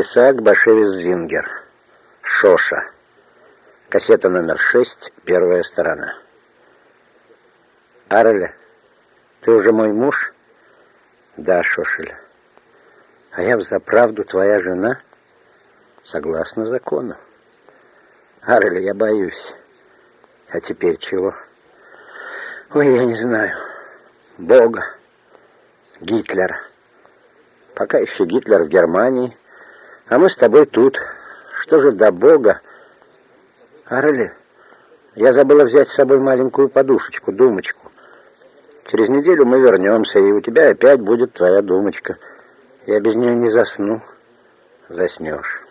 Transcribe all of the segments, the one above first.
Исаак Башевис Зингер. Шоша. Кассета номер шесть, первая сторона. Ареля, ты уже мой муж? Да, Шошель. А я взаправду твоя жена? Согласно закону. Ареля, я боюсь. А теперь чего? Ой, я не знаю. Бога. Гитлера. Пока еще Гитлер в Германии, а мы с тобой тут. Что же до Бога? Арли, я забыла взять с собой маленькую подушечку, думочку. Через неделю мы вернемся, и у тебя опять будет твоя думочка. Я без нее не засну. Заснешь.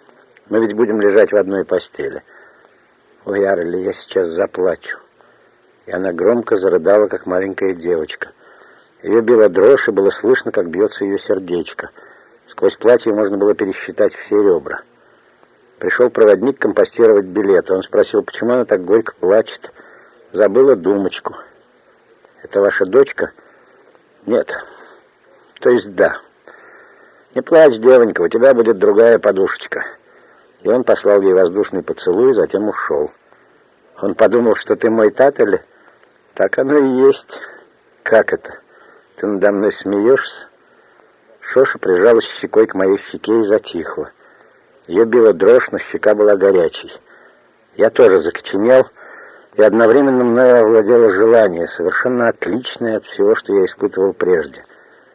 Мы ведь будем лежать в одной постели. Ой, Арли, я сейчас заплачу. И она громко зарыдала, как маленькая девочка. Ее била дрожь, и было слышно, как бьется ее сердечко. Сквозь платье можно было пересчитать все ребра. Пришел проводник компостировать билет. Он спросил, почему она так горько плачет. Забыла думочку. «Это ваша дочка?» «Нет». «То есть да». «Не плачь, девонька, у тебя будет другая подушечка». И он послал ей воздушный поцелуй, затем ушел. Он подумал, что ты мой татель. Так оно и есть. Как это? Ты надо мной смеешься? Шоша прижалась щекой к моей щеке и затихла. Ее била дрожь, но щека была горячей. Я тоже закоченел, и одновременно мною овладело желание, совершенно отличное от всего, что я испытывал прежде.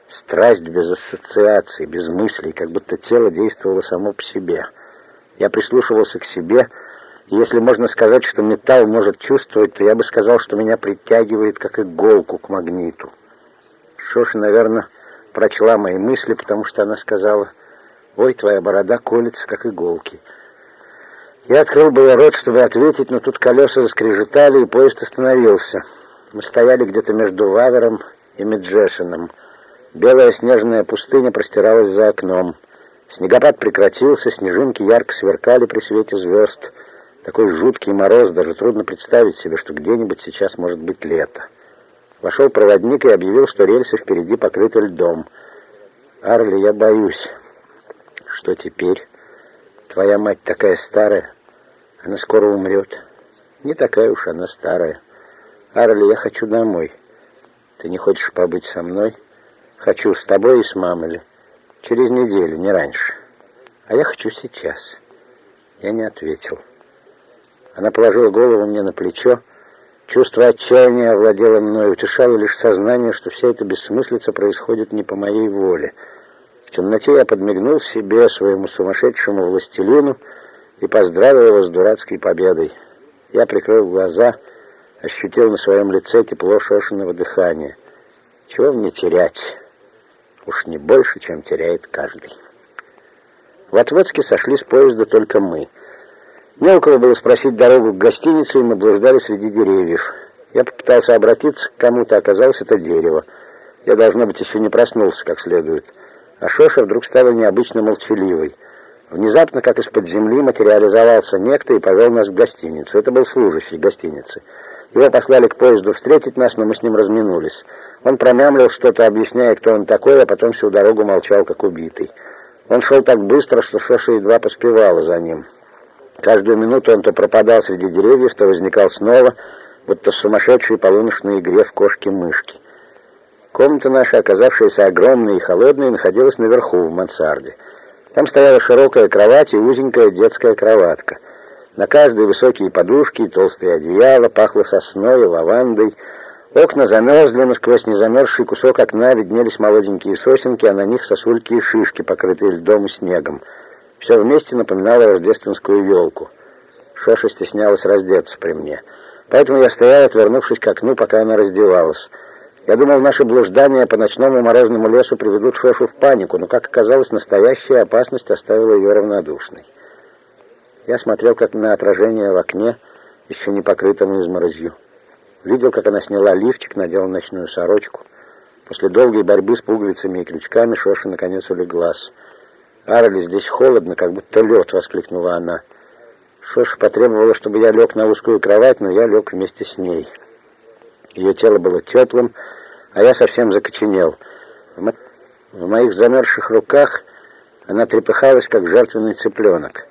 Страсть без ассоциаций, без мыслей, как будто тело действовало само по себе. Я прислушивался к себе, и если можно сказать, что металл может чувствовать, то я бы сказал, что меня притягивает, как иголку к магниту. Шоша, наверное, прочла мои мысли, потому что она сказала, «Ой, твоя борода колется, как иголки». Я открыл было рот, чтобы ответить, но тут колеса заскрежетали, и поезд остановился. Мы стояли где-то между Вавером и Меджешином. Белая снежная пустыня простиралась за окном. Снегопад прекратился, снежинки ярко сверкали при свете звезд. Такой жуткий мороз, даже трудно представить себе, что где-нибудь сейчас может быть лето. Вошел проводник и объявил, что рельсы впереди покрыты льдом. «Арли, я боюсь». «Что теперь? Твоя мать такая старая, она скоро умрет». «Не такая уж она старая. Арли, я хочу домой. Ты не хочешь побыть со мной?» «Хочу с тобой и с мамой. Через неделю, не раньше. А я хочу сейчас». Я не ответил. Она положила голову мне на плечо, Чувство отчаяния овладело мной, утешало лишь сознание, что вся эта бессмыслица происходит не по моей воле. В темноте я подмигнул себе, своему сумасшедшему властелину, и поздравил его с дурацкой победой. Я прикрыл глаза, ощутил на своем лице тепло шошенного дыхания. Чего мне терять? Уж не больше, чем теряет каждый. В Отводске сошли с поезда только мы — не у кого было спросить дорогу к гостинице, и мы блуждали среди деревьев. Я попытался обратиться к кому-то, оказалось, это дерево. Я, должно быть, еще не проснулся как следует. А Шоша вдруг стала необычно молчаливой. Внезапно, как из-под земли, материализовался некто и повел нас в гостиницу. Это был служащий гостиницы. Его послали к поезду встретить нас, но мы с ним разминулись. Он промямлил что-то, объясняя, кто он такой, а потом всю дорогу молчал, как убитый. Он шел так быстро, что Шоша едва поспевала за ним. Каждую минуту он то пропадал среди деревьев, то возникал снова, будто в сумасшедшей полуночной игре в кошки-мышки. Комната наша, оказавшаяся огромной и холодной, находилась наверху, в мансарде. Там стояла широкая кровать и узенькая детская кроватка. На каждой высокие подушки и толстые одеяла, пахло сосной лавандой. Окна замерзли, но сквозь незамерзший кусок окна виднелись молоденькие сосенки, а на них сосульки и шишки, покрытые льдом и снегом. Все вместе напоминало рождественскую елку. Шоша стеснялась раздеться при мне. Поэтому я стоял, отвернувшись к окну, пока она раздевалась. Я думал, наши блуждания по ночному морозному лесу приведут Шошу в панику, но, как оказалось, настоящая опасность оставила ее равнодушной. Я смотрел, как на отражение в окне, еще не покрытом изморозью. Видел, как она сняла лифчик, надела ночную сорочку. После долгой борьбы с пуговицами и крючками Шоша наконец улеглась. «Арли, здесь холодно, как будто лед!» — воскликнула она. Шоша потребовала, чтобы я лег на узкую кровать, но я лег вместе с ней. Ее тело было теплым, а я совсем закоченел. В, в моих замерзших руках Она трепыхалась, как жертвенный цыпленок.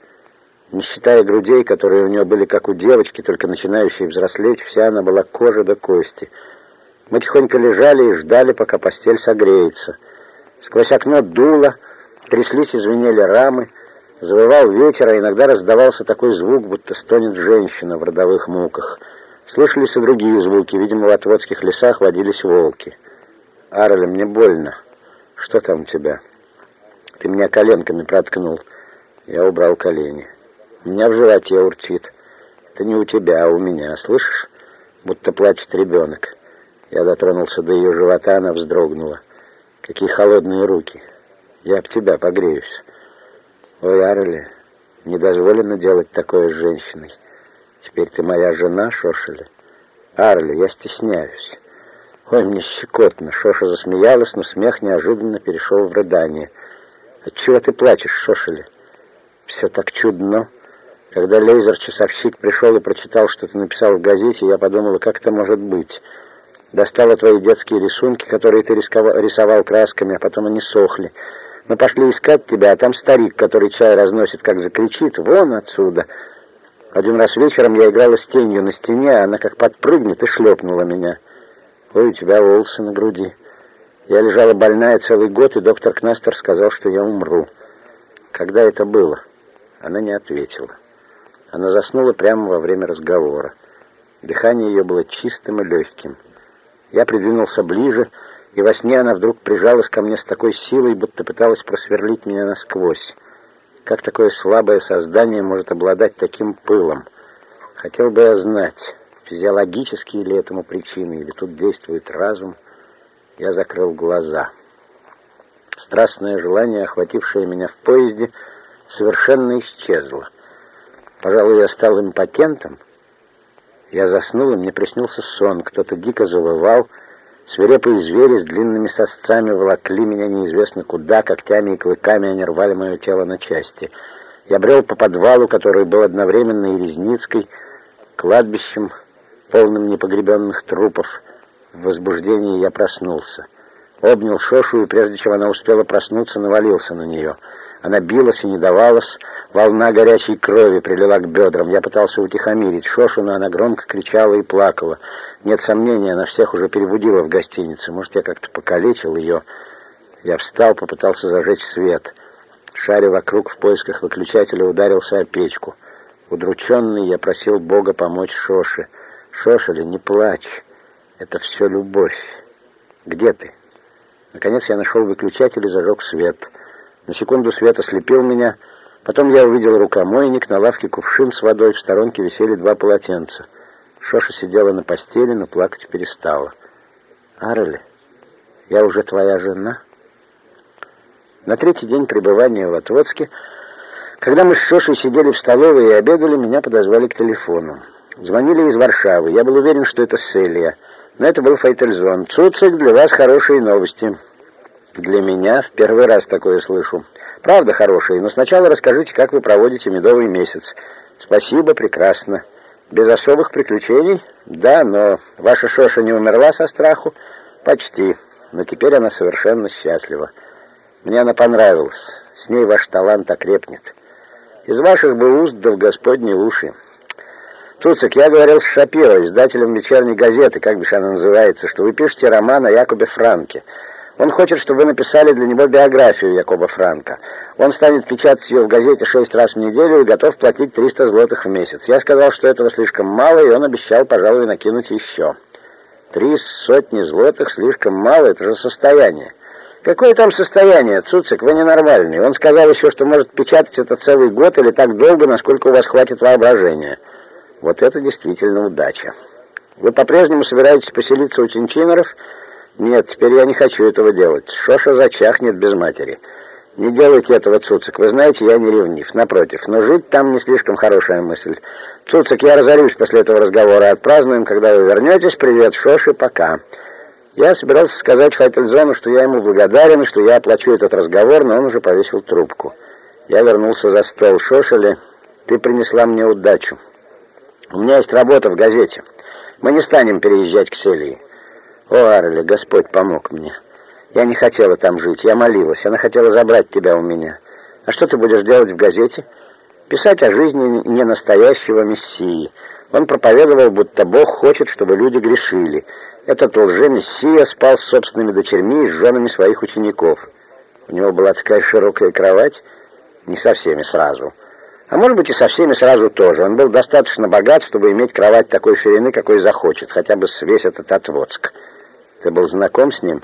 Не считая грудей, которые у нее были как у девочки, только начинающей взрослеть, вся она была кожа до кости. Мы тихонько лежали и ждали, пока постель согреется. Сквозь окно дуло, тряслись и звенели рамы, завывал ветер, а иногда раздавался такой звук, будто стонет женщина в родовых муках. Слышались и другие звуки, видимо, в отводских лесах водились волки. «Арли, мне больно. Что там у тебя?» «Ты меня коленками проткнул». Я убрал колени. Меня в животе урчит. Это не у тебя, а у меня, слышишь? Будто плачет ребенок. Я дотронулся до ее живота, она вздрогнула. Какие холодные руки. Я об тебя погреюсь. Ой, Арли, не дозволено делать такое с женщиной. Теперь ты моя жена, Шошеля. Арли, я стесняюсь. Ой, мне щекотно. Шоша засмеялась, но смех неожиданно перешел в рыдание. Отчего ты плачешь, Шошеля? Все так чудно. Когда лейзер-часовщик пришел и прочитал, что ты написал в газете, я подумала, как это может быть. Достала твои детские рисунки, которые ты рисовал красками, а потом они сохли. Мы пошли искать тебя, а там старик, который чай разносит, как закричит, вон отсюда. Один раз вечером я играла с тенью на стене, а она как подпрыгнет и шлепнула меня. Ой, у тебя волосы на груди. Я лежала больная целый год, и доктор Кнастер сказал, что я умру. Когда это было? Она не ответила. Она заснула прямо во время разговора. Дыхание ее было чистым и легким. Я придвинулся ближе, и во сне она вдруг прижалась ко мне с такой силой, будто пыталась просверлить меня насквозь. Как такое слабое создание может обладать таким пылом? Хотел бы я знать, физиологические ли этому причины, или тут действует разум. Я закрыл глаза. Страстное желание, охватившее меня в поезде, совершенно исчезло. Пожалуй, я стал импотентом. Я заснул, и мне приснился сон. Кто-то дико завывал. Свирепые звери с длинными сосцами волокли меня неизвестно куда, когтями и клыками они рвали мое тело на части. Я брел по подвалу, который был одновременно и резницкой, кладбищем, полным непогребенных трупов. В возбуждении я проснулся. Обнял Шошу, и прежде чем она успела проснуться, навалился на нее — она билась и не давалась, волна горячей крови прилила к бедрам. Я пытался утихомирить Шошу, но она громко кричала и плакала. Нет сомнения, она всех уже перебудила в гостинице. Может, я как-то покалечил ее. Я встал, попытался зажечь свет. Шаря вокруг в поисках выключателя ударился о печку. Удрученный, я просил Бога помочь Шоше. «Шошеля, не плачь. Это все любовь. Где ты?» Наконец я нашел выключатель и зажег свет. «Свет». На секунду свет ослепил меня. Потом я увидел рукомойник, на лавке кувшин с водой, в сторонке висели два полотенца. Шоша сидела на постели, но плакать перестала. «Арли, я уже твоя жена?» На третий день пребывания в Отводске, когда мы с Шошей сидели в столовой и обедали, меня подозвали к телефону. Звонили из Варшавы. Я был уверен, что это Селия. Но это был Фейтельзон. «Цуцик, для вас хорошие новости». Для меня в первый раз такое слышу. Правда хорошие, но сначала расскажите, как вы проводите медовый месяц. Спасибо, прекрасно. Без особых приключений? Да, но ваша Шоша не умерла со страху? Почти. Но теперь она совершенно счастлива. Мне она понравилась. С ней ваш талант окрепнет. Из ваших бы уст да в Господни уши. Цуцик, я говорил с Шапиро, издателем вечерней газеты, как бишь она называется, что вы пишете роман о Якобе Франке. Он хочет, чтобы вы написали для него биографию Якоба Франка. Он станет печатать ее в газете шесть раз в неделю и готов платить 300 злотых в месяц. Я сказал, что этого слишком мало, и он обещал, пожалуй, накинуть еще. Три сотни злотых слишком мало, это же состояние. Какое там состояние, Цуцик, вы ненормальный. Он сказал еще, что может печатать это целый год или так долго, насколько у вас хватит воображения. Вот это действительно удача. Вы по-прежнему собираетесь поселиться у Тинчинеров? Нет, теперь я не хочу этого делать. Шоша зачахнет без матери. Не делайте этого, Цуцик. Вы знаете, я не ревнив. Напротив, но жить там не слишком хорошая мысль. Цуцик, я разорюсь после этого разговора. Отпразднуем, когда вы вернетесь. Привет, Шоши, пока. Я собирался сказать Файтельзону, что я ему благодарен, что я оплачу этот разговор, но он уже повесил трубку. Я вернулся за стол. Шошели, ты принесла мне удачу. У меня есть работа в газете. Мы не станем переезжать к Селии. О, Арли, Господь помог мне. Я не хотела там жить, я молилась. Она хотела забрать тебя у меня. А что ты будешь делать в газете? Писать о жизни ненастоящего мессии. Он проповедовал, будто Бог хочет, чтобы люди грешили. Этот лже-мессия спал с собственными дочерьми и с женами своих учеников. У него была такая широкая кровать, не со всеми сразу. А может быть и со всеми сразу тоже. Он был достаточно богат, чтобы иметь кровать такой ширины, какой захочет, хотя бы весь этот Отводск. Ты был знаком с ним?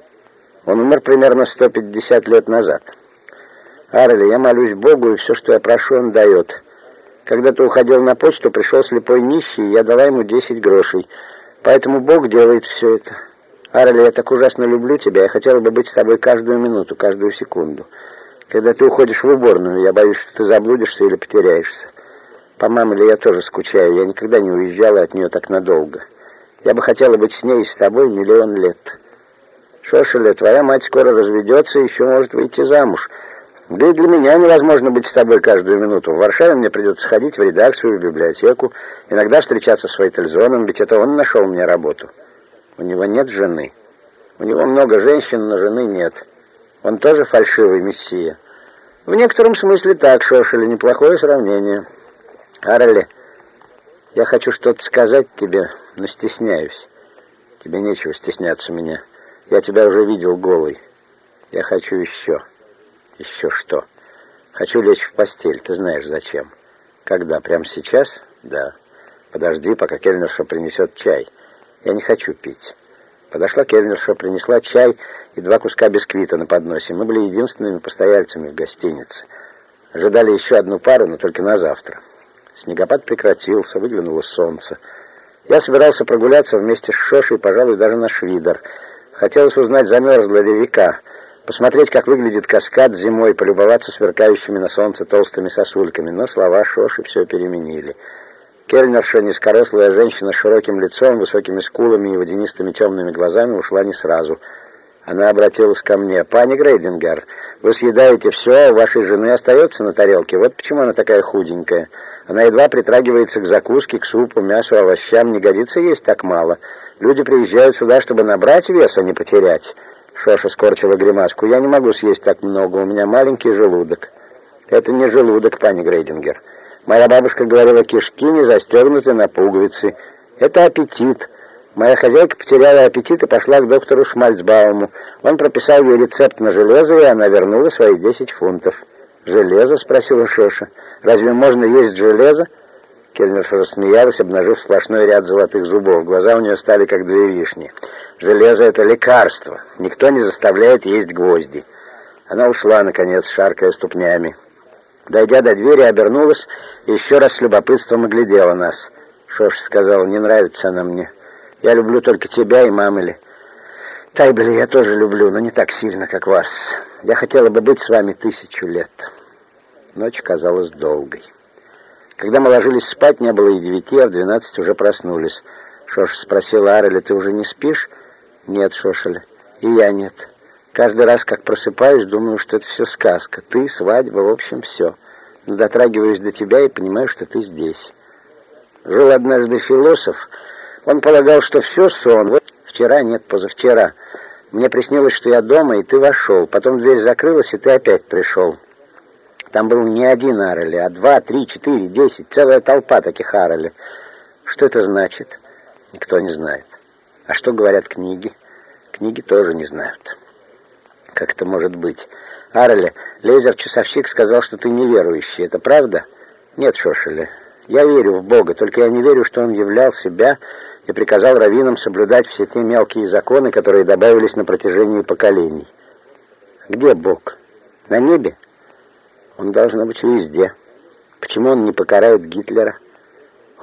Он умер примерно 150 лет назад. Арли, я молюсь Богу, и все, что я прошу, он дает. Когда ты уходил на почту, пришел слепой нищий, и я дала ему 10 грошей. Поэтому Бог делает все это. Арли, я так ужасно люблю тебя, я хотела бы быть с тобой каждую минуту, каждую секунду. Когда ты уходишь в уборную, я боюсь, что ты заблудишься или потеряешься. По маме я тоже скучаю, я никогда не уезжала от нее так надолго. Я бы хотела быть с ней и с тобой миллион лет. Шошеле, твоя мать скоро разведется и еще может выйти замуж. Да и для меня невозможно быть с тобой каждую минуту. В Варшаве мне придется ходить в редакцию, в библиотеку, иногда встречаться с Вайтельзоном, ведь это он нашел мне работу. У него нет жены. У него много женщин, но жены нет. Он тоже фальшивый мессия. В некотором смысле так, Шошели, неплохое сравнение. Арли, я хочу что-то сказать тебе, но стесняюсь. Тебе нечего стесняться меня. Я тебя уже видел голый. Я хочу еще. Еще что? Хочу лечь в постель, ты знаешь зачем. Когда? Прямо сейчас? Да. Подожди, пока кельнерша принесет чай. Я не хочу пить. Подошла кельнерша, принесла чай и два куска бисквита на подносе. Мы были единственными постояльцами в гостинице. Ожидали еще одну пару, но только на завтра. Снегопад прекратился, выглянуло солнце. Я собирался прогуляться вместе с Шошей, пожалуй, даже на Швидер. Хотелось узнать, замерзла ли река, посмотреть, как выглядит каскад зимой, полюбоваться сверкающими на солнце толстыми сосульками. Но слова Шоши все переменили. Кельнерша, низкорослая женщина с широким лицом, высокими скулами и водянистыми темными глазами, ушла не сразу. Она обратилась ко мне. «Пани Грейдингер, вы съедаете все, а у вашей жены остается на тарелке. Вот почему она такая худенькая. Она едва притрагивается к закуске, к супу, мясу, овощам. Не годится есть так мало. Люди приезжают сюда, чтобы набрать вес, а не потерять». Шоша скорчила гримаску. «Я не могу съесть так много, у меня маленький желудок». «Это не желудок, пани Грейдингер». Моя бабушка говорила, кишки не застегнуты на пуговицы. Это аппетит. Моя хозяйка потеряла аппетит и пошла к доктору Шмальцбауму. Он прописал ей рецепт на железо, и она вернула свои 10 фунтов. «Железо?» — спросила Шоша. «Разве можно есть железо?» Кельнерша рассмеялась, обнажив сплошной ряд золотых зубов. Глаза у нее стали как две вишни. «Железо — это лекарство. Никто не заставляет есть гвозди». Она ушла, наконец, шаркая ступнями. Дойдя до двери, обернулась и еще раз с любопытством оглядела нас. Шош сказал, не нравится она мне. Я люблю только тебя и мамыли. Тайбли я тоже люблю, но не так сильно, как вас. Я хотела бы быть с вами тысячу лет. Ночь казалась долгой. Когда мы ложились спать, не было и девяти, а в двенадцать уже проснулись. Шош спросила Ареля, ты уже не спишь? Нет, Шошеля. И я нет. Каждый раз, как просыпаюсь, думаю, что это все сказка. Ты, свадьба, в общем, все. Но дотрагиваюсь до тебя и понимаю, что ты здесь. Жил однажды философ. Он полагал, что все сон. Вот вчера, нет, позавчера. Мне приснилось, что я дома, и ты вошел. Потом дверь закрылась, и ты опять пришел. Там был не один Арели, а два, три, четыре, десять. Целая толпа таких Арели. Что это значит? Никто не знает. А что говорят книги? Книги тоже не знают. Как это может быть? Арли, лейзер-часовщик сказал, что ты неверующий. Это правда? Нет, Шошеле. Я верю в Бога, только я не верю, что Он являл себя и приказал раввинам соблюдать все те мелкие законы, которые добавились на протяжении поколений. Где Бог? На небе? Он должен быть везде. Почему он не покарает Гитлера?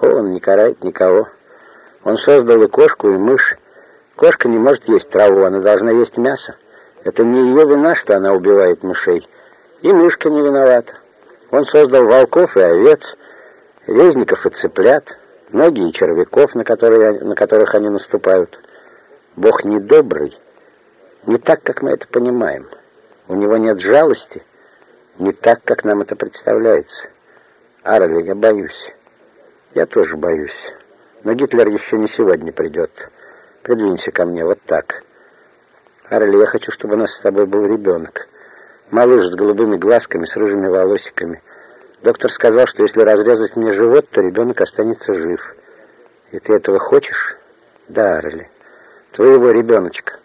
О, он не карает никого. Он создал и кошку, и мышь. Кошка не может есть траву, она должна есть мясо. Это не ее вина, что она убивает мышей. И мышка не виновата. Он создал волков и овец, резников и цыплят, ноги и червяков, на, которые, на которых они наступают. Бог не добрый, не так, как мы это понимаем. У него нет жалости, не так, как нам это представляется. Арли, я боюсь. Я тоже боюсь. Но Гитлер еще не сегодня придет. Придвинься ко мне вот так. Арли, я хочу, чтобы у нас с тобой был ребенок. Малыш с голубыми глазками, с рыжими волосиками. Доктор сказал, что если разрезать мне живот, то ребенок останется жив. И ты этого хочешь? Да, Арли. Твоего ребеночка.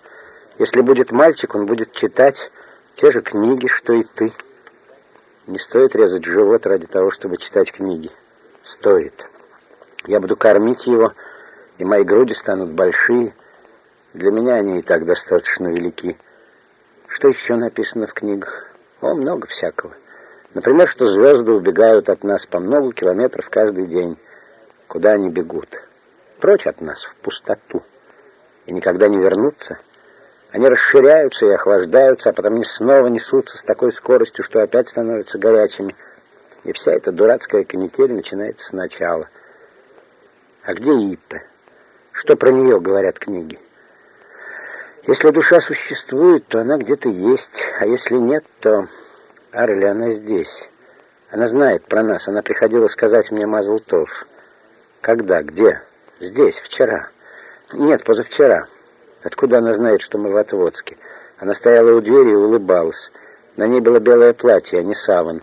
Если будет мальчик, он будет читать те же книги, что и ты. Не стоит резать живот ради того, чтобы читать книги. Стоит. Я буду кормить его, и мои груди станут большие. Для меня они и так достаточно велики. Что еще написано в книгах? О, много всякого. Например, что звезды убегают от нас по много километров каждый день. Куда они бегут? Прочь от нас, в пустоту. И никогда не вернутся. Они расширяются и охлаждаются, а потом они снова несутся с такой скоростью, что опять становятся горячими. И вся эта дурацкая канитель начинается сначала. А где Иппе? Что про нее говорят книги? Если душа существует, то она где-то есть, а если нет, то... Арли, она здесь. Она знает про нас, она приходила сказать мне Мазлтов. Когда? Где? Здесь, вчера. Нет, позавчера. Откуда она знает, что мы в Отводске? Она стояла у двери и улыбалась. На ней было белое платье, а не саван.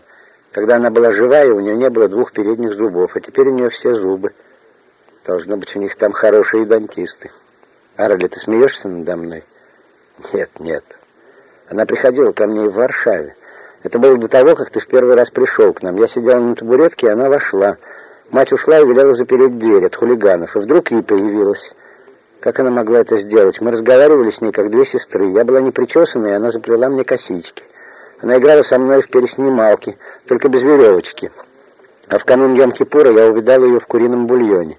Когда она была живая, у нее не было двух передних зубов, а теперь у нее все зубы. Должно быть, у них там хорошие дантисты. Арли, ты смеешься надо мной? Нет, нет. Она приходила ко мне в Варшаве. Это было до того, как ты в первый раз пришел к нам. Я сидела на табуретке, и она вошла. Мать ушла и велела запереть дверь от хулиганов. И вдруг ей появилась. Как она могла это сделать? Мы разговаривали с ней, как две сестры. Я была не причесана, и она заплела мне косички. Она играла со мной в переснималки, только без веревочки. А в канун Йом-Кипура я увидала ее в курином бульоне.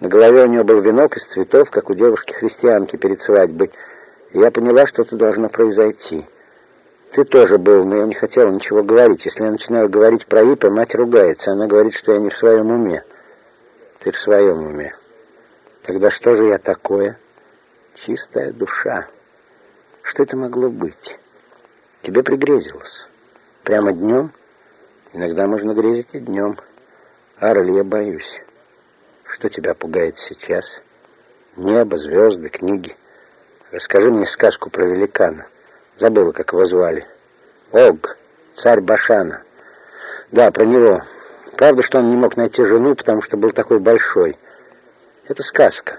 На голове у нее был венок из цветов, как у девушки-христианки перед свадьбой. И я поняла, что это должно произойти. Ты тоже был, но я не хотела ничего говорить. Если я начинаю говорить про Ипа, мать ругается. Она говорит, что я не в своем уме. Ты в своем уме. Тогда что же я такое? Чистая душа. Что это могло быть? Тебе пригрезилось. Прямо днем? Иногда можно грезить и днем. Арли, я боюсь. Что тебя пугает сейчас? Небо, звезды, книги. Расскажи мне сказку про великана. Забыла, как его звали. Ог, царь Башана. Да, про него. Правда, что он не мог найти жену, потому что был такой большой. Это сказка.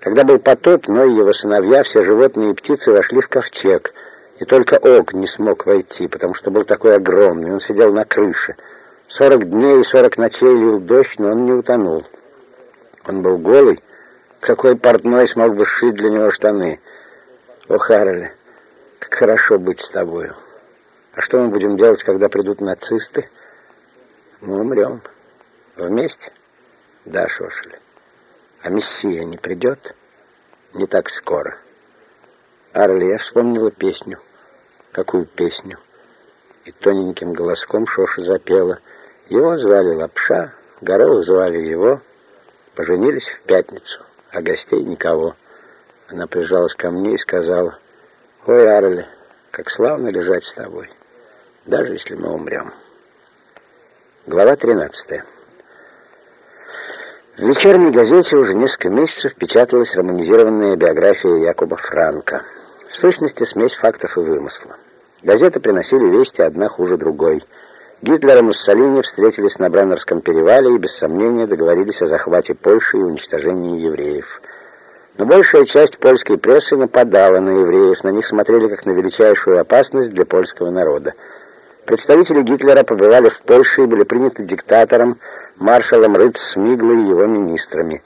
Когда был потоп, но и его сыновья, все животные и птицы вошли в ковчег. И только Ог не смог войти, потому что был такой огромный. Он сидел на крыше. Сорок дней и сорок ночей лил дождь, но он не утонул. Он был голый. Какой портной смог бы сшить для него штаны? О, Харрель, как хорошо быть с тобою. А что мы будем делать, когда придут нацисты? Мы умрем. Вместе? Да, Шошель. А Мессия не придет? Не так скоро. Я вспомнила песню. Какую песню? И тоненьким голоском Шоша запела. Его звали Лапша, Горох звали его. Поженились в пятницу, а гостей никого. Она прижалась ко мне и сказала, «Ой, Арли, как славно лежать с тобой, даже если мы умрем». Глава 13. В вечерней газете уже несколько месяцев печаталась романизированная биография Якоба Франка. В сущности, смесь фактов и вымысла. Газеты приносили вести одна хуже другой – Гитлер и Муссолини встретились на Бреннерском перевале и без сомнения договорились о захвате Польши и уничтожении евреев. Но большая часть польской прессы нападала на евреев, на них смотрели как на величайшую опасность для польского народа. Представители Гитлера побывали в Польше и были приняты диктатором, маршалом Рыц Смиглой и его министрами.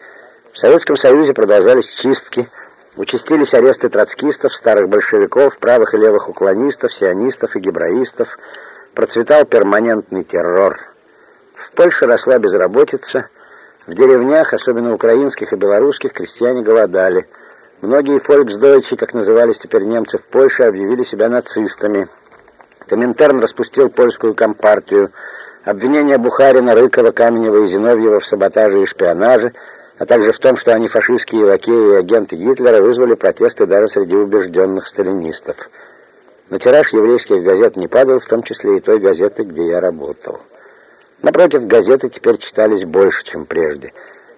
В Советском Союзе продолжались чистки, участились аресты троцкистов, старых большевиков, правых и левых уклонистов, сионистов и гебраистов – процветал перманентный террор. В Польше росла безработица, в деревнях, особенно украинских и белорусских, крестьяне голодали. Многие фольксдойчи, как назывались теперь немцы в Польше, объявили себя нацистами. Коминтерн распустил польскую компартию. Обвинения Бухарина, Рыкова, Каменева и Зиновьева в саботаже и шпионаже, а также в том, что они фашистские лакеи и агенты Гитлера, вызвали протесты даже среди убежденных сталинистов. Но тираж еврейских газет не падал, в том числе и той газеты, где я работал. Напротив, газеты теперь читались больше, чем прежде.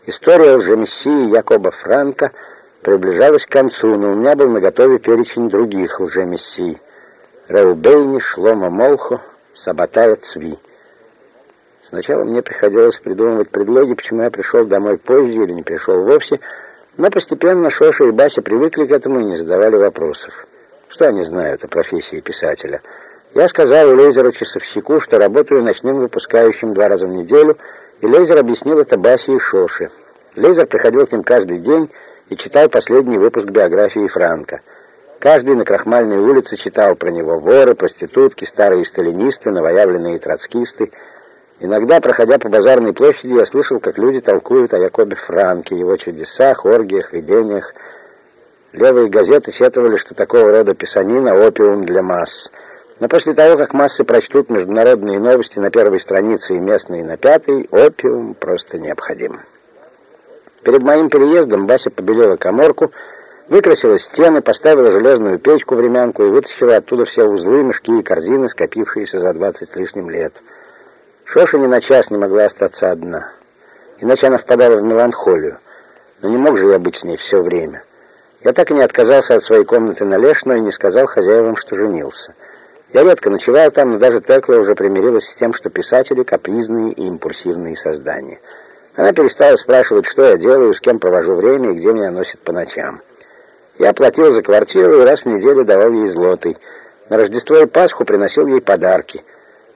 История лжемессии Якоба Франка приближалась к концу, но у меня был наготове перечень других лжемессий. Реубейни, Шлома Молхо, Сабатая Цви. Сначала мне приходилось придумывать предлоги, почему я пришел домой позже или не пришел вовсе, но постепенно Шоша и Бася привыкли к этому и не задавали вопросов. Что они знают о профессии писателя? Я сказал Лейзеру-часовщику, что работаю ночным выпускающим два раза в неделю, и Лейзер объяснил это Басе и Шоше. Лейзер приходил к ним каждый день и читал последний выпуск биографии Франка. Каждый на Крахмальной улице читал про него воры, проститутки, старые сталинисты, новоявленные троцкисты — Иногда, проходя по базарной площади, я слышал, как люди толкуют о Якобе Франке, его чудесах, оргиях, видениях. Левые газеты сетовали, что такого рода писанина — опиум для масс. Но после того, как массы прочтут международные новости на первой странице и местные на пятой, опиум просто необходим. Перед моим переездом Бася побелела коморку, выкрасила стены, поставила железную печку-времянку и вытащила оттуда все узлы, мешки и корзины, скопившиеся за двадцать лишним лет. Шоша ни на час не могла остаться одна. Иначе она впадала в меланхолию. Но не мог же я быть с ней все время. Я так и не отказался от своей комнаты на Лешно и не сказал хозяевам, что женился. Я редко ночевал там, но даже Текла уже примирилась с тем, что писатели — капризные и импульсивные создания. Она перестала спрашивать, что я делаю, с кем провожу время и где меня носит по ночам. Я платил за квартиру и раз в неделю давал ей злотый. На Рождество и Пасху приносил ей подарки —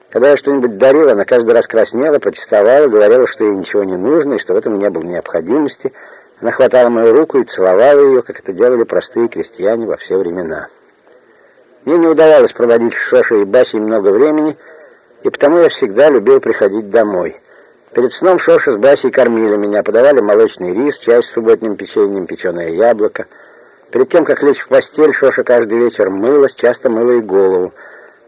когда я что-нибудь дарил, она каждый раз краснела, протестовала, говорила, что ей ничего не нужно и что в этом не было необходимости. Она хватала мою руку и целовала ее, как это делали простые крестьяне во все времена. Мне не удавалось проводить с Шошей и Басей много времени, и потому я всегда любил приходить домой. Перед сном Шоша с Басей кормили меня, подавали молочный рис, чай с субботним печеньем, печеное яблоко. Перед тем, как лечь в постель, Шоша каждый вечер мылась, часто мыла и голову.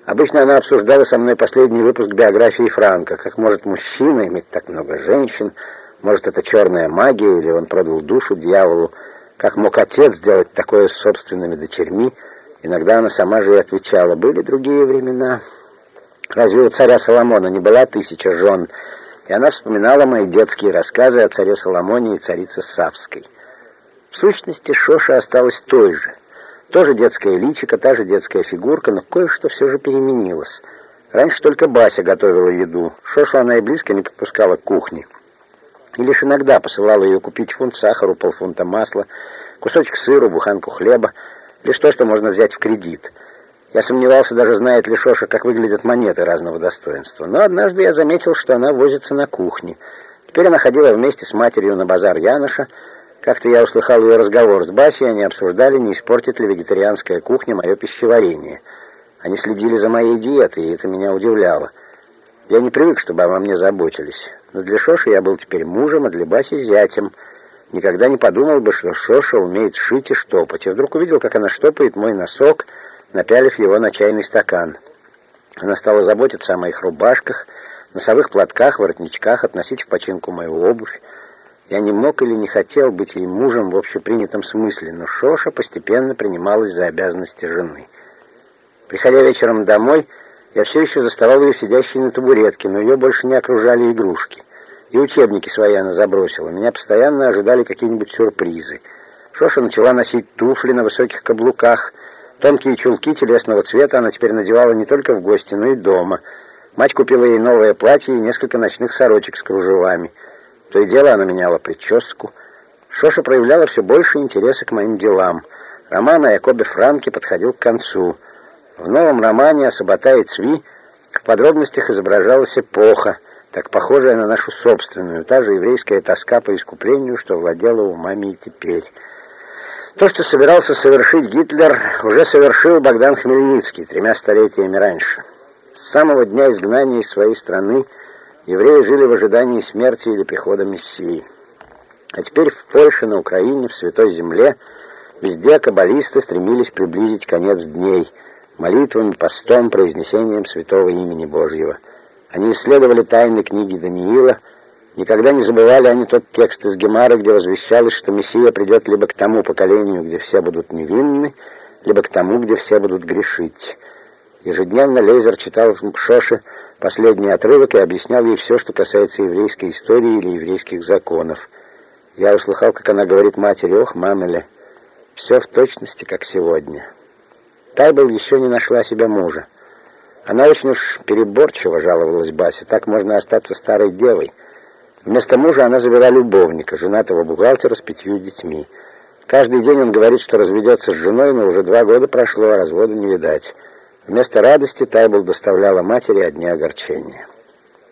Обычно она обсуждала со мной последний выпуск биографии Франка. Как может мужчина иметь так много женщин? Может, это черная магия, или он продал душу дьяволу? Как мог отец сделать такое с собственными дочерьми? Иногда она сама же и отвечала, были другие времена. Разве у царя Соломона не была тысяча жен? И она вспоминала мои детские рассказы о царе Соломоне и царице Савской. В сущности, Шоша осталась той же. Тоже детское личико, та же детская фигурка, но кое-что все же переменилось. Раньше только Бася готовила еду. Шошу она и близко не подпускала к кухне. И лишь иногда посылала ее купить фунт сахару, полфунта масла, кусочек сыра, буханку хлеба, лишь то, что можно взять в кредит. Я сомневался, даже знает ли Шоша, как выглядят монеты разного достоинства. Но однажды я заметил, что она возится на кухне. Теперь она ходила вместе с матерью на базар Яноша, как-то я услыхал ее разговор с Басей, они обсуждали, не испортит ли вегетарианская кухня мое пищеварение. Они следили за моей диетой, и это меня удивляло. Я не привык, чтобы обо мне заботились. Но для Шоши я был теперь мужем, а для Баси зятем. Никогда не подумал бы, что Шоша умеет шить и штопать. Я вдруг увидел, как она штопает мой носок, напялив его на чайный стакан. Она стала заботиться о моих рубашках, носовых платках, воротничках, относить в починку мою обувь. Я не мог или не хотел быть ей мужем в общепринятом смысле, но Шоша постепенно принималась за обязанности жены. Приходя вечером домой, я все еще заставал ее сидящей на табуретке, но ее больше не окружали игрушки. И учебники свои она забросила. Меня постоянно ожидали какие-нибудь сюрпризы. Шоша начала носить туфли на высоких каблуках. Тонкие чулки телесного цвета она теперь надевала не только в гости, но и дома. Мать купила ей новое платье и несколько ночных сорочек с кружевами. То и дело она меняла прическу. Шоша проявляла все больше интереса к моим делам. Роман о Якобе Франке подходил к концу. В новом романе о Саботае Цви в подробностях изображалась эпоха, так похожая на нашу собственную, та же еврейская тоска по искуплению, что владела умами и теперь. То, что собирался совершить Гитлер, уже совершил Богдан Хмельницкий тремя столетиями раньше. С самого дня изгнания из своей страны евреи жили в ожидании смерти или прихода Мессии. А теперь в Польше, на Украине, в Святой Земле, везде каббалисты стремились приблизить конец дней молитвами, постом, произнесением святого имени Божьего. Они исследовали тайны книги Даниила, никогда не забывали они тот текст из Гемара, где возвещалось, что Мессия придет либо к тому поколению, где все будут невинны, либо к тому, где все будут грешить. Ежедневно Лейзер читал Шоше последний отрывок и объяснял ей все, что касается еврейской истории или еврейских законов. Я услыхал, как она говорит матери, «Ох, мамеле, все в точности, как сегодня». Тайбл еще не нашла себе мужа. Она очень уж переборчиво жаловалась Басе. Так можно остаться старой девой. Вместо мужа она завела любовника, женатого бухгалтера с пятью детьми. Каждый день он говорит, что разведется с женой, но уже два года прошло, а развода не видать. Вместо радости Тайбл доставляла матери одни огорчения.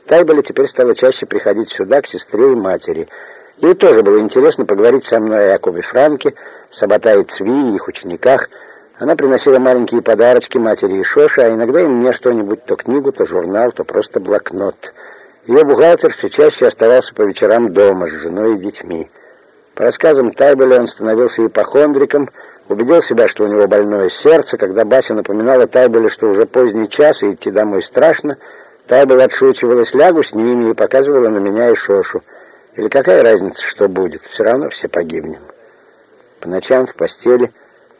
Тайбеле теперь стало чаще приходить сюда, к сестре и матери. Ей тоже было интересно поговорить со мной о Якобе Франке, Сабота и Цви и их учениках. Она приносила маленькие подарочки матери и Шоше, а иногда и мне что-нибудь, то книгу, то журнал, то просто блокнот. Ее бухгалтер все чаще оставался по вечерам дома с женой и детьми. По рассказам Тайбеля он становился ипохондриком, убедил себя, что у него больное сердце. Когда Бася напоминала Тайбелю, что уже поздний час и идти домой страшно, Тайбель отшучивалась, лягу с ними и показывала на меня и Шошу. Или какая разница, что будет, все равно все погибнем. По ночам в постели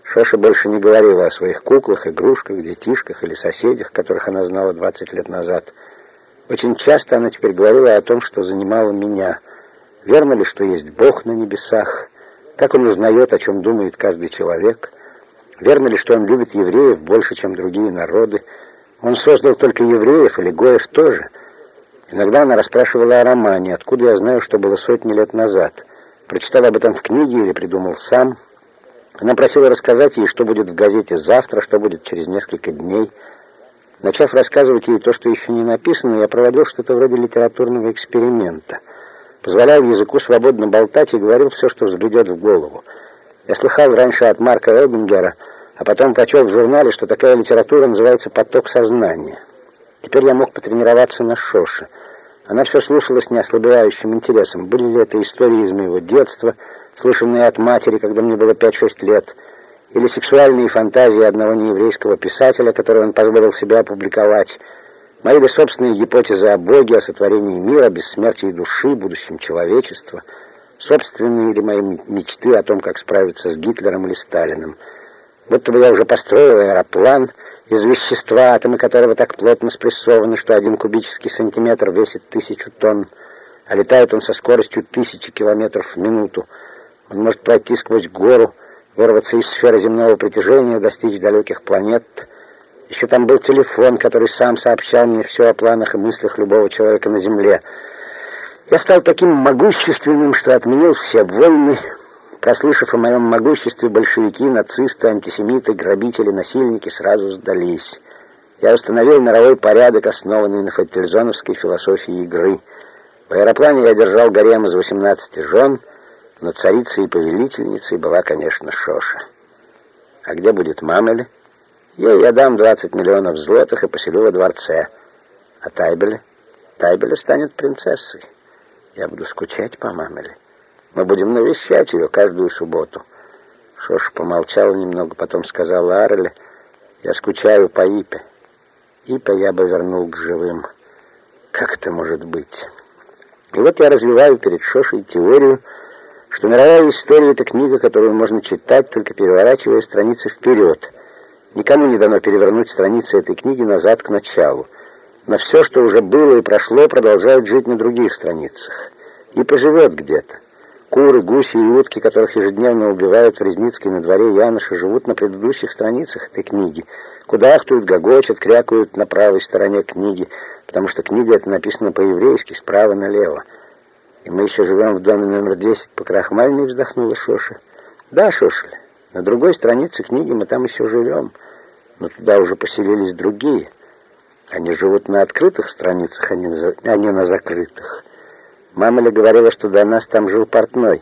Шоша больше не говорила о своих куклах, игрушках, детишках или соседях, которых она знала 20 лет назад. Очень часто она теперь говорила о том, что занимало меня. Верно ли, что есть Бог на небесах? Как он узнает, о чем думает каждый человек? Верно ли, что он любит евреев больше, чем другие народы? Он создал только евреев или гоев тоже. Иногда она расспрашивала о романе, откуда я знаю, что было сотни лет назад. Прочитал об этом в книге или придумал сам. Она просила рассказать ей, что будет в газете завтра, что будет через несколько дней. Начав рассказывать ей то, что еще не написано, я проводил что-то вроде литературного эксперимента. Позволял языку свободно болтать и говорил все, что взбредет в голову. Я слыхал раньше от Марка Эббингера, а потом прочел в журнале, что такая литература называется «поток сознания». Теперь я мог потренироваться на Шоше. Она все слушала с неослабевающим интересом. Были ли это истории из моего детства, слышанные от матери, когда мне было 5-6 лет, или сексуальные фантазии одного нееврейского писателя, которые он позволил себе опубликовать, мои ли собственные гипотезы о Боге, о сотворении мира, бессмертии души, будущем человечества, собственные или мои мечты о том, как справиться с Гитлером или Сталиным — будто бы я уже построил аэроплан из вещества, атомы которого так плотно спрессованы, что один кубический сантиметр весит тысячу тонн, а летает он со скоростью тысячи километров в минуту. Он может пройти сквозь гору, вырваться из сферы земного притяжения, достичь далеких планет. Еще там был телефон, который сам сообщал мне все о планах и мыслях любого человека на Земле. Я стал таким могущественным, что отменил все войны, Прослышав о моем могуществе, большевики, нацисты, антисемиты, грабители, насильники сразу сдались. Я установил мировой порядок, основанный на фатильзоновской философии игры. В аэроплане я держал гарем из 18 жен, но царицей и повелительницей была, конечно, Шоша. А где будет Мамеле? Ей я дам 20 миллионов злотых и поселю во дворце. А Тайбеле? Тайбеле станет принцессой. Я буду скучать по Мамеле. Мы будем навещать ее каждую субботу. Шоша помолчала немного, потом сказала Арле, я скучаю по Ипе. Ипе я бы вернул к живым. Как это может быть? И вот я развиваю перед Шошей теорию, что мировая история — это книга, которую можно читать, только переворачивая страницы вперед. Никому не дано перевернуть страницы этой книги назад к началу. Но все, что уже было и прошло, продолжает жить на других страницах. И поживет где-то. Куры, гуси и утки, которых ежедневно убивают в Резницкой на дворе Яноша, живут на предыдущих страницах этой книги. Кудахтают, гогочат, крякают на правой стороне книги, потому что книга эта написана по-еврейски, справа налево. И мы еще живем в доме номер 10 по Крахмальной, вздохнула Шоша. Да, Шошель, на другой странице книги мы там еще живем, но туда уже поселились другие. Они живут на открытых страницах, а не на закрытых. Мама ли говорила, что до нас там жил портной.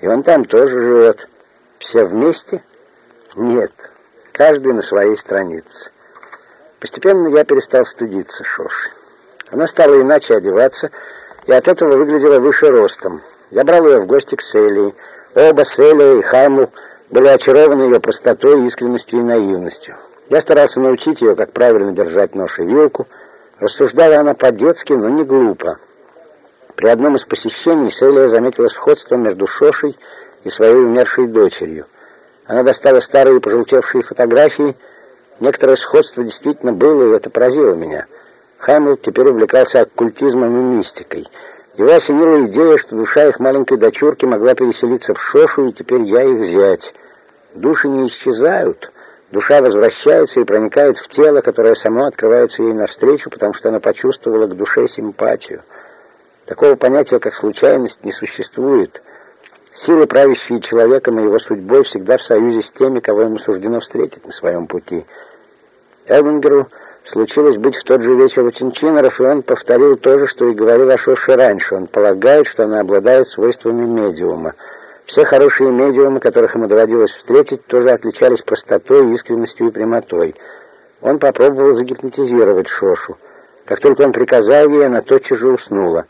И он там тоже живет. Все вместе? Нет, каждый на своей странице. Постепенно я перестал стыдиться Шоши. Она стала иначе одеваться, и от этого выглядела выше ростом. Я брал ее в гости к Селии. Оба, Селия и Хайму, были очарованы ее простотой, искренностью и наивностью. Я старался научить ее, как правильно держать нож и вилку. Рассуждала она по-детски, но не глупо. При одном из посещений Селия заметила сходство между Шошей и своей умершей дочерью. Она достала старые пожелтевшие фотографии. Некоторое сходство действительно было, и это поразило меня. Хэмилл теперь увлекался оккультизмом и мистикой. Его осенила идея, что душа их маленькой дочурки могла переселиться в Шошу, и теперь я их взять. Души не исчезают, Душа возвращается и проникает в тело, которое само открывается ей навстречу, потому что она почувствовала к душе симпатию. Такого понятия, как случайность, не существует. Силы, правящие человеком и его судьбой, всегда в союзе с теми, кого ему суждено встретить на своем пути. Элвингеру случилось быть в тот же вечер у Чинчинеров, и он повторил то же, что и говорил о Шоше раньше. Он полагает, что она обладает свойствами медиума. Все хорошие медиумы, которых ему доводилось встретить, тоже отличались простотой, искренностью и прямотой. Он попробовал загипнотизировать Шошу. Как только он приказал ей, она тотчас же уснула.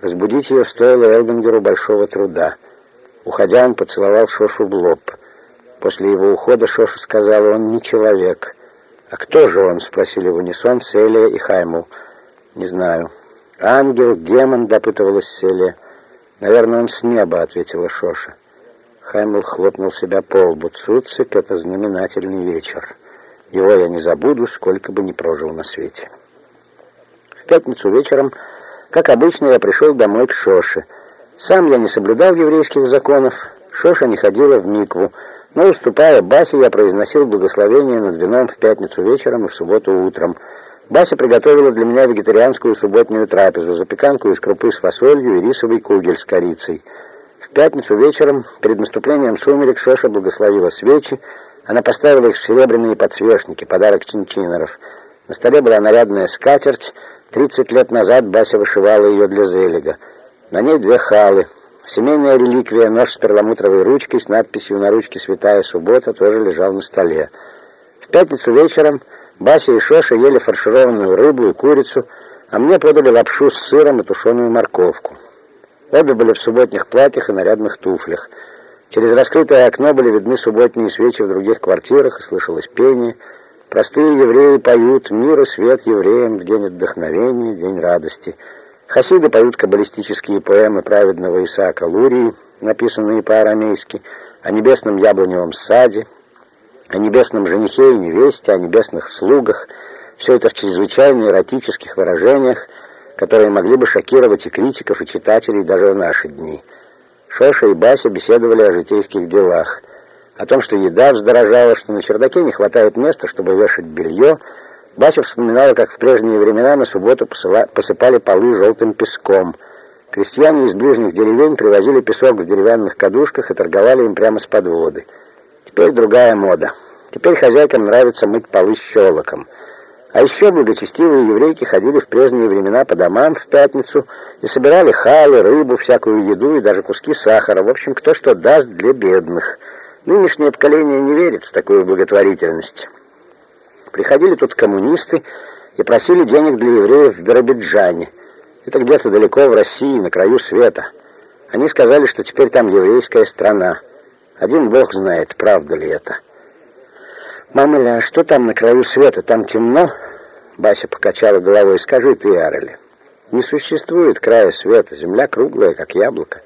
Разбудить ее стоило Элбингеру большого труда. Уходя, он поцеловал Шошу в лоб. После его ухода Шоша сказала, он не человек. «А кто же он?» — спросили в унисон Селия и Хайму. «Не знаю». «Ангел, демон?» — допытывалась Селия. «Наверное, он с неба», — ответила Шоша. Хаймл хлопнул себя по лбу. «Цуцик — это знаменательный вечер. Его я не забуду, сколько бы ни прожил на свете». В пятницу вечером как обычно, я пришел домой к Шоше. Сам я не соблюдал еврейских законов, Шоша не ходила в микву, но, уступая Басе, я произносил благословение над вином в пятницу вечером и в субботу утром. Бася приготовила для меня вегетарианскую субботнюю трапезу, запеканку из крупы с фасолью и рисовый кугель с корицей. В пятницу вечером, перед наступлением сумерек, Шоша благословила свечи, она поставила их в серебряные подсвечники, подарок чинчинеров. На столе была нарядная скатерть, Тридцать лет назад Бася вышивала ее для Зелига. На ней две халы. Семейная реликвия, нож с перламутровой ручкой с надписью на ручке «Святая суббота» тоже лежал на столе. В пятницу вечером Бася и Шоша ели фаршированную рыбу и курицу, а мне подали лапшу с сыром и тушеную морковку. Обе были в субботних платьях и нарядных туфлях. Через раскрытое окно были видны субботние свечи в других квартирах, и слышалось пение — Простые евреи поют «Мир и свет евреям» в день отдохновения, день радости. Хасиды поют каббалистические поэмы праведного Исаака Лурии, написанные по-арамейски, о небесном яблоневом саде, о небесном женихе и невесте, о небесных слугах. Все это в чрезвычайно эротических выражениях, которые могли бы шокировать и критиков, и читателей даже в наши дни. Шоша и Бася беседовали о житейских делах – о том, что еда вздорожала, что на чердаке не хватает места, чтобы вешать белье, Бася вспоминала, как в прежние времена на субботу посыпали полы желтым песком. Крестьяне из ближних деревень привозили песок в деревянных кадушках и торговали им прямо с подводы. Теперь другая мода. Теперь хозяйкам нравится мыть полы щелоком. А еще благочестивые еврейки ходили в прежние времена по домам в пятницу и собирали халы, рыбу, всякую еду и даже куски сахара. В общем, кто что даст для бедных – Нынешнее поколение не верит в такую благотворительность. Приходили тут коммунисты и просили денег для евреев в Биробиджане. Это где-то далеко в России, на краю света. Они сказали, что теперь там еврейская страна. Один бог знает, правда ли это. «Мамыля, а что там на краю света? Там темно?» Бася покачала головой. «Скажи ты, Арели, не существует края света, земля круглая, как яблоко.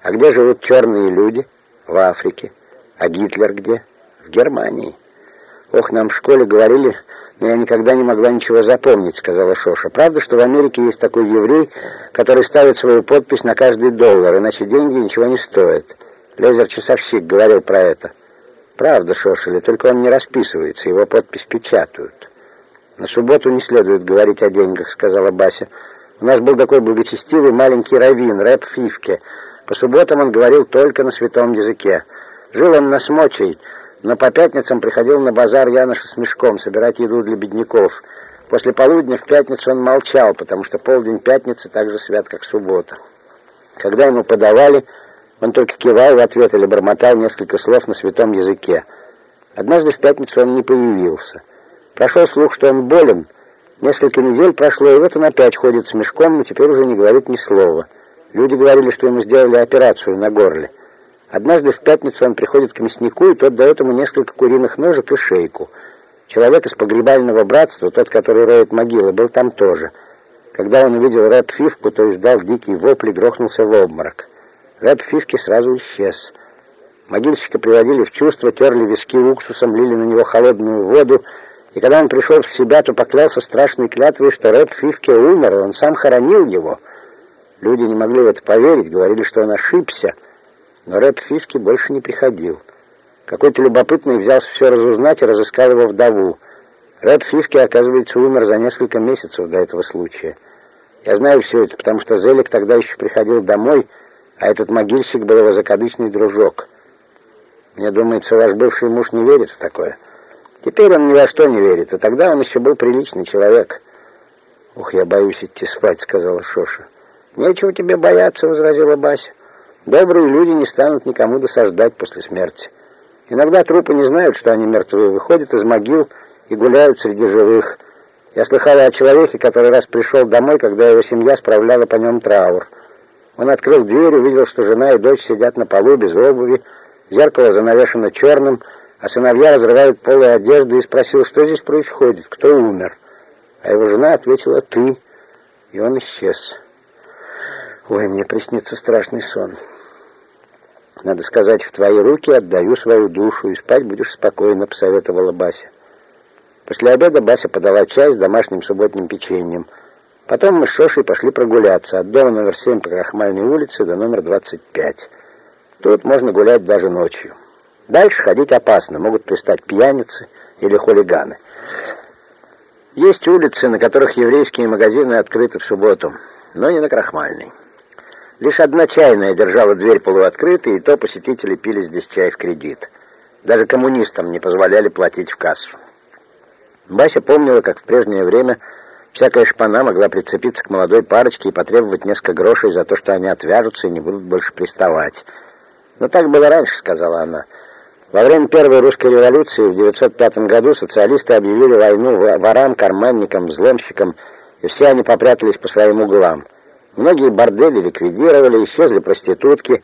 А где живут черные люди? В Африке. А Гитлер где? В Германии. Ох, нам в школе говорили, но я никогда не могла ничего запомнить, сказала Шоша. Правда, что в Америке есть такой еврей, который ставит свою подпись на каждый доллар, иначе деньги ничего не стоят. Лезер-часовщик говорил про это. Правда, Шошели, только он не расписывается, его подпись печатают. На субботу не следует говорить о деньгах, сказала Бася. У нас был такой благочестивый маленький раввин, рэп Фивке. По субботам он говорил только на святом языке. Жил он на Смочей, но по пятницам приходил на базар Яноша с мешком собирать еду для бедняков. После полудня в пятницу он молчал, потому что полдень пятницы так же свят, как суббота. Когда ему подавали, он только кивал в ответ или бормотал несколько слов на святом языке. Однажды в пятницу он не появился. Прошел слух, что он болен. Несколько недель прошло, и вот он опять ходит с мешком, но теперь уже не говорит ни слова. Люди говорили, что ему сделали операцию на горле. Однажды в пятницу он приходит к мяснику, и тот дает ему несколько куриных ножек и шейку. Человек из погребального братства, тот, который роет могилы, был там тоже. Когда он увидел Рэп Фивку, то издал дикий вопль и грохнулся в обморок. Рэп Фивки сразу исчез. Могильщика приводили в чувство, терли виски уксусом, лили на него холодную воду, и когда он пришел в себя, то поклялся страшной клятвой, что Рэп Фивке умер, и он сам хоронил его. Люди не могли в это поверить, говорили, что он ошибся — но Рэп Фиски больше не приходил. Какой-то любопытный взялся все разузнать и разыскал его вдову. Рэд Фифки, оказывается, умер за несколько месяцев до этого случая. Я знаю все это, потому что Зелик тогда еще приходил домой, а этот могильщик был его закадычный дружок. Мне думается, ваш бывший муж не верит в такое. Теперь он ни во что не верит, а тогда он еще был приличный человек. «Ух, я боюсь идти спать», — сказала Шоша. «Нечего тебе бояться», — возразила Бася. «Добрые люди не станут никому досаждать после смерти. Иногда трупы не знают, что они мертвые, выходят из могил и гуляют среди живых. Я слыхала о человеке, который раз пришел домой, когда его семья справляла по нем траур. Он открыл дверь, увидел, что жена и дочь сидят на полу без обуви, зеркало занавешено черным, а сыновья разрывают полы одежды и спросил, что здесь происходит, кто умер. А его жена ответила «ты», и он исчез. Ой, мне приснится страшный сон. Надо сказать, в твои руки отдаю свою душу, и спать будешь спокойно, посоветовала Бася. После обеда Бася подала чай с домашним субботним печеньем. Потом мы с Шошей пошли прогуляться от дома номер 7 по Крахмальной улице до номер 25. Тут можно гулять даже ночью. Дальше ходить опасно, могут пристать пьяницы или хулиганы. Есть улицы, на которых еврейские магазины открыты в субботу, но не на Крахмальной. Лишь одна чайная держала дверь полуоткрытой, и то посетители пили здесь чай в кредит. Даже коммунистам не позволяли платить в кассу. Бася помнила, как в прежнее время всякая шпана могла прицепиться к молодой парочке и потребовать несколько грошей за то, что они отвяжутся и не будут больше приставать. «Но так было раньше», — сказала она. «Во время Первой русской революции в 1905 году социалисты объявили войну ворам, карманникам, взломщикам, и все они попрятались по своим углам. Многие бордели ликвидировали, исчезли проститутки.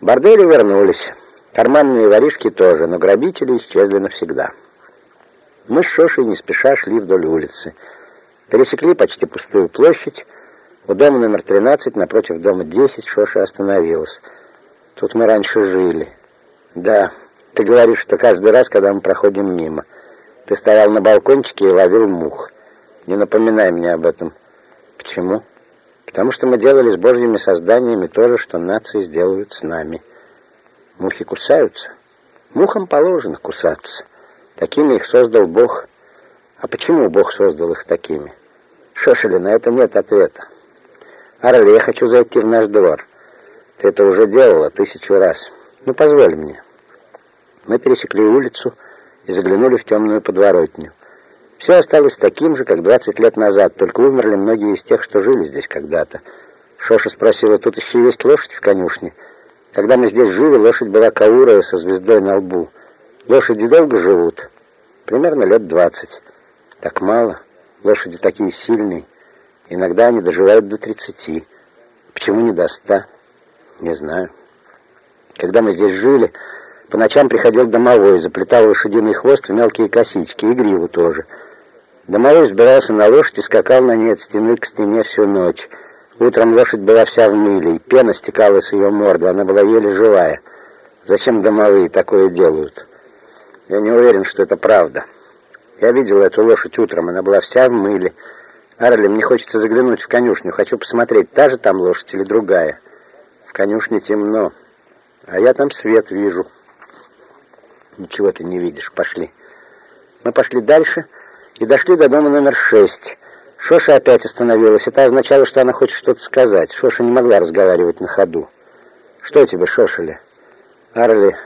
Бордели вернулись. Карманные воришки тоже, но грабители исчезли навсегда». Мы с Шошей не спеша шли вдоль улицы. Пересекли почти пустую площадь. У дома номер 13, напротив дома 10, Шоша остановилась. Тут мы раньше жили. Да, ты говоришь, что каждый раз, когда мы проходим мимо. Ты стоял на балкончике и ловил мух. Не напоминай мне об этом. Почему? Потому что мы делали с божьими созданиями то же, что нации сделают с нами. Мухи кусаются. Мухам положено кусаться. Такими их создал Бог. А почему Бог создал их такими? Шошели, на это нет ответа. Арли, я хочу зайти в наш двор. Ты это уже делала тысячу раз. Ну, позволь мне. Мы пересекли улицу и заглянули в темную подворотню. Все осталось таким же, как 20 лет назад, только умерли многие из тех, что жили здесь когда-то. Шоша спросила, тут еще есть лошадь в конюшне? Когда мы здесь жили, лошадь была каурая со звездой на лбу. Лошади долго живут? Примерно лет двадцать. Так мало. Лошади такие сильные. Иногда они доживают до тридцати. Почему не до ста? Не знаю. Когда мы здесь жили, по ночам приходил домовой, заплетал лошадиный хвост в мелкие косички, и гриву тоже. Домовой сбирался на лошадь и скакал на ней от стены к стене всю ночь. Утром лошадь была вся в мыле, и пена стекала с ее морды, она была еле живая. Зачем домовые такое делают? Я не уверен, что это правда. Я видел эту лошадь утром, она была вся в мыле. Арли, мне хочется заглянуть в конюшню. Хочу посмотреть, та же там лошадь или другая. В конюшне темно, а я там свет вижу. Ничего ты не видишь. Пошли. Мы пошли дальше и дошли до дома номер шесть. Шоша опять остановилась. Это означало, что она хочет что-то сказать. Шоша не могла разговаривать на ходу. «Что тебе, Шошели?» «Арли,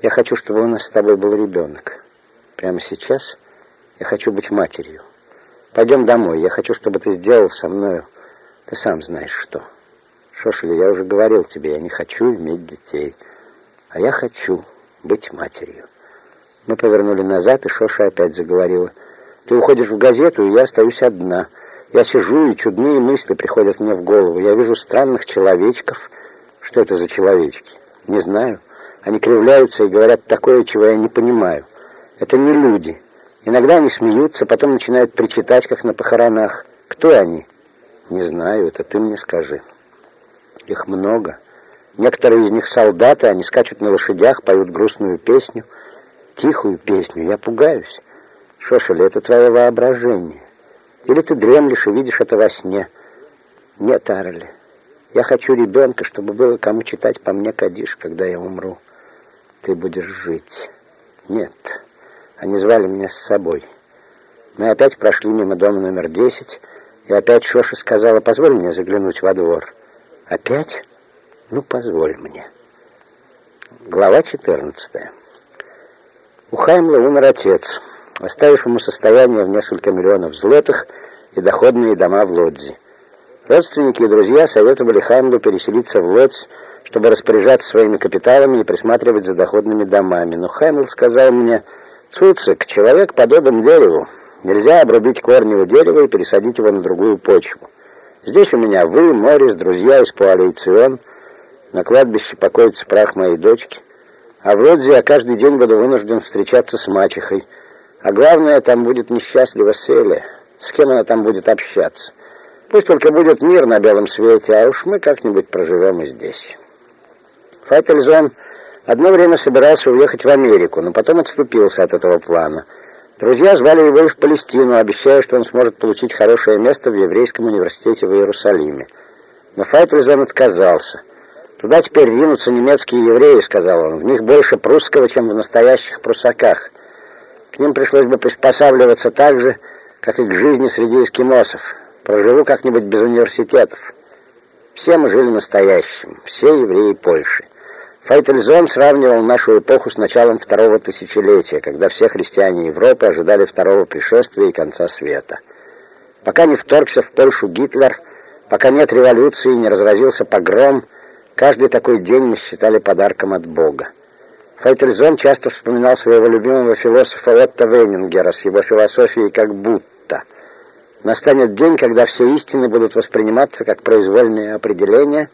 я хочу, чтобы у нас с тобой был ребенок. Прямо сейчас я хочу быть матерью. Пойдем домой. Я хочу, чтобы ты сделал со мною, ты сам знаешь что. Шошели, я уже говорил тебе, я не хочу иметь детей. А я хочу быть матерью. Мы повернули назад, и Шоша опять заговорила. Ты уходишь в газету, и я остаюсь одна. Я сижу, и чудные мысли приходят мне в голову. Я вижу странных человечков. Что это за человечки? Не знаю. Они кривляются и говорят такое, чего я не понимаю. Это не люди. Иногда они смеются, потом начинают причитать, как на похоронах. Кто они? Не знаю, это ты мне скажи. Их много. Некоторые из них солдаты, они скачут на лошадях, поют грустную песню, тихую песню. Я пугаюсь. Шошель, это твое воображение. Или ты дремлешь и видишь это во сне. Нет, Арли, я хочу ребенка, чтобы было кому читать по мне Кадиш, когда я умру. ты будешь жить. Нет, они звали меня с собой. Мы опять прошли мимо дома номер 10, и опять Шоша сказала, позволь мне заглянуть во двор. Опять? Ну, позволь мне. Глава 14. У Хаймла умер отец, оставив ему состояние в несколько миллионов злотых и доходные дома в Лодзи. Родственники и друзья советовали Хаймлу переселиться в Лодзь, чтобы распоряжаться своими капиталами и присматривать за доходными домами. Но Хаймл сказал мне, «Цуцик, человек подобен дереву. Нельзя обрубить корни у дерева и пересадить его на другую почву. Здесь у меня вы, Морис, друзья из Пуаля и Цион. На кладбище покоится прах моей дочки. А в Лодзе я каждый день буду вынужден встречаться с мачехой. А главное, там будет несчастлива Селия. С кем она там будет общаться? Пусть только будет мир на белом свете, а уж мы как-нибудь проживем и здесь. Фательзон одно время собирался уехать в Америку, но потом отступился от этого плана. Друзья звали его в Палестину, обещая, что он сможет получить хорошее место в еврейском университете в Иерусалиме. Но Файтельзон отказался. «Туда теперь ринутся немецкие евреи», — сказал он. «В них больше прусского, чем в настоящих прусаках. К ним пришлось бы приспосабливаться так же, как и к жизни среди эскимосов. Проживу как-нибудь без университетов. Все мы жили настоящим, все евреи Польши. Файтельзон сравнивал нашу эпоху с началом второго тысячелетия, когда все христиане Европы ожидали второго пришествия и конца света. Пока не вторгся в Польшу Гитлер, пока нет революции и не разразился погром, каждый такой день мы считали подарком от Бога. Файтельзон часто вспоминал своего любимого философа Отто Вейнингера с его философией как будто. Настанет день, когда все истины будут восприниматься как произвольные определения,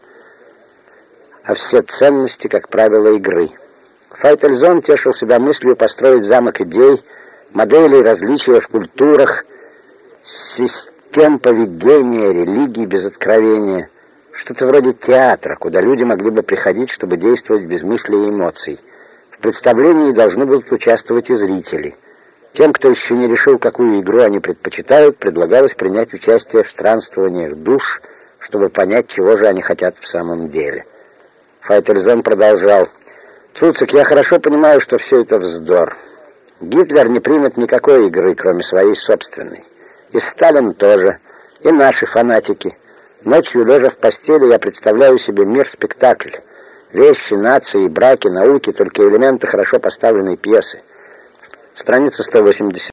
а все ценности как правила игры. Файтельзон тешил себя мыслью построить замок идей, моделей различия в культурах, систем поведения, религии без откровения, что-то вроде театра, куда люди могли бы приходить, чтобы действовать без мыслей и эмоций. В представлении должны будут участвовать и зрители – тем, кто еще не решил, какую игру они предпочитают, предлагалось принять участие в странствованиях душ, чтобы понять, чего же они хотят в самом деле. Файтельзон продолжал. «Цуцик, я хорошо понимаю, что все это вздор. Гитлер не примет никакой игры, кроме своей собственной. И Сталин тоже, и наши фанатики. Ночью, лежа в постели, я представляю себе мир-спектакль. Вещи, нации, браки, науки, только элементы хорошо поставленной пьесы. Страница 180.